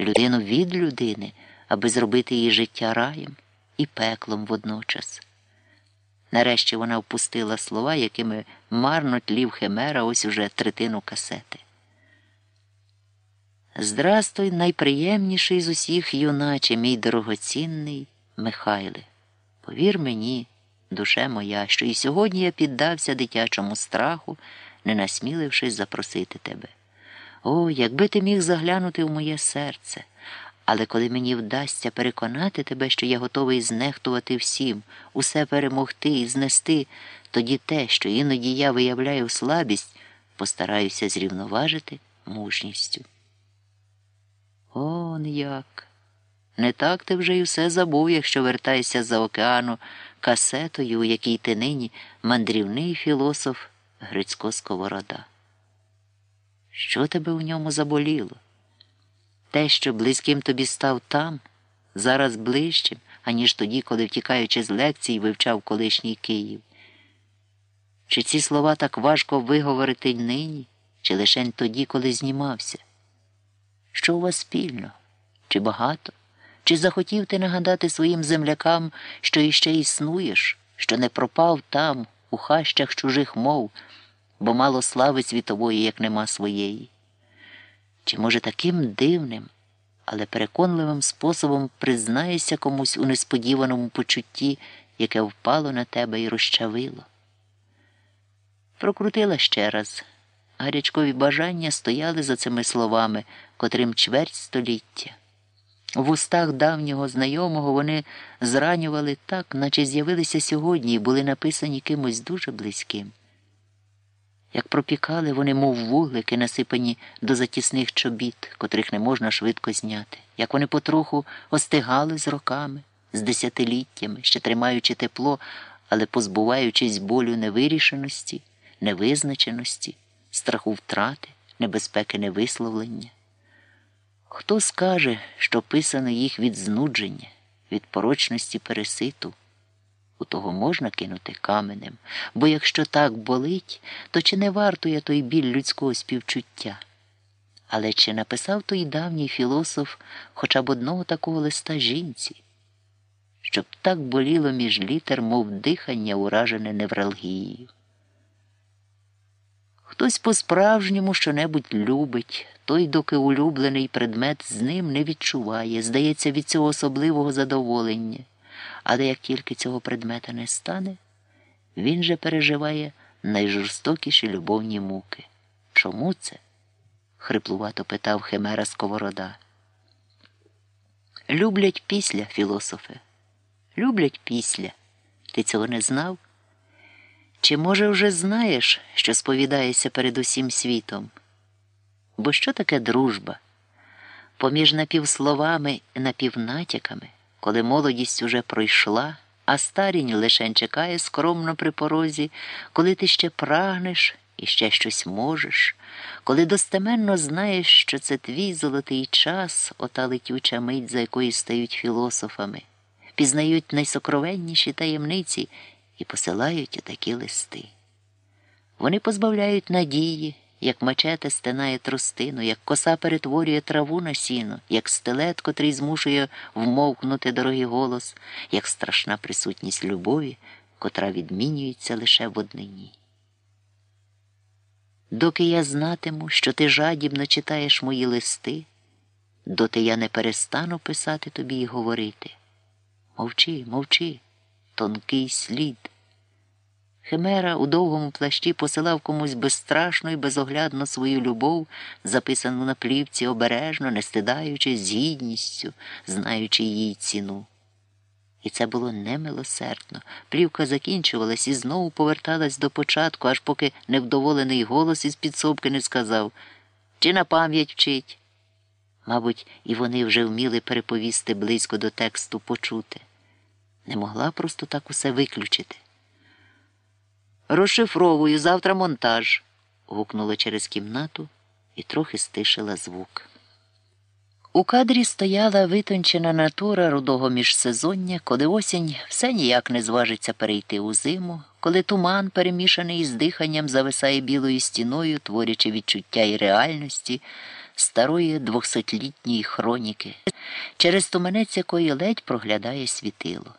людину від людини, аби зробити її життя раєм і пеклом водночас. Нарешті вона впустила слова, якими марно тлів Химера ось уже третину касети. Здрастуй, найприємніший з усіх, юначе, мій дорогоцінний Михайле. Повір мені, душе моя, що і сьогодні я піддався дитячому страху, не насмілившись запросити тебе. О, якби ти міг заглянути в моє серце. Але коли мені вдасться переконати тебе, що я готовий знехтувати всім, усе перемогти і знести, тоді те, що іноді я виявляю слабість, постараюся зрівноважити мужністю. Он як. Не так ти вже й усе забув, якщо вертаєшся за океану касетою, у якій ти нині мандрівний філософ Грицько Сковорода. Що тебе у ньому заболіло? Те, що близьким тобі став там, зараз ближчим, аніж тоді, коли, втікаючи з лекцій, вивчав колишній Київ. Чи ці слова так важко виговорити нині, чи лише тоді, коли знімався? Що у вас спільно? Чи багато? Чи захотів ти нагадати своїм землякам, що іще існуєш, що не пропав там, у хащах чужих мов, бо мало слави світової, як нема своєї? Чи, може, таким дивним, але переконливим способом признаєшся комусь у несподіваному почутті, яке впало на тебе і розчавило? Прокрутила ще раз. Гарячкові бажання стояли за цими словами, котрим чверть століття. В устах давнього знайомого вони зранювали так, наче з'явилися сьогодні і були написані кимось дуже близьким. Як пропікали вони, мов вуглики, насипані до затісних чобіт, котрих не можна швидко зняти, як вони потроху остигали з роками, з десятиліттями, ще тримаючи тепло, але позбуваючись болю невирішеності, невизначеності, страху втрати, небезпеки невисловлення. Хто скаже, що писано їх від знудження, від порочності переситу? У того можна кинути каменем, бо якщо так болить, то чи не вартує той біль людського співчуття? Але чи написав той давній філософ хоча б одного такого листа жінці, щоб так боліло між літер, мов дихання, уражене невралгією? Хтось по-справжньому щонебудь любить, той, доки улюблений предмет з ним не відчуває, здається, від цього особливого задоволення. Але як тільки цього предмета не стане, він же переживає найжорстокіші любовні муки. Чому це? хриплувато питав Химера Сковорода. Люблять після, філософе. Люблять після. Ти цього не знав? Чи, може, вже знаєш, що сповідаєшся перед усім світом? Бо що таке дружба? Поміж напівсловами і напівнатяками, коли молодість уже пройшла, а старінь лишень чекає скромно при порозі, коли ти ще прагнеш і ще щось можеш, коли достеменно знаєш, що це твій золотий час, ота летюча мить, за якою стають філософами, пізнають найсокровенніші таємниці і посилають отакі листи. Вони позбавляють надії, як мачете стинає тростину, як коса перетворює траву на сіно, як стилет, котрий змушує вмовкнути дорогий голос, як страшна присутність любові, котра відмінюється лише в однині. Доки я знатиму, що ти жадібно читаєш мої листи, доти я не перестану писати тобі і говорити. Мовчи, мовчи, тонкий слід. Химера у довгому плащі посилав комусь безстрашно і безоглядно свою любов, записану на плівці обережно, не стидаючись з гідністю, знаючи її ціну. І це було немилосердно. Плівка закінчувалась і знову поверталась до початку, аж поки невдоволений голос із підсобки не сказав чи на пам'ять вчить. Мабуть, і вони вже вміли переповісти близько до тексту почути. Не могла просто так усе виключити. Розшифровую завтра монтаж. гукнула через кімнату і трохи стишила звук. У кадрі стояла витончена натура рудого міжсезоння, коли осінь все ніяк не зважиться перейти у зиму, коли туман, перемішаний з диханням, зависає білою стіною, творячи відчуття і реальності, старої двохсотлітньої хроніки, через туманець якої ледь проглядає світило.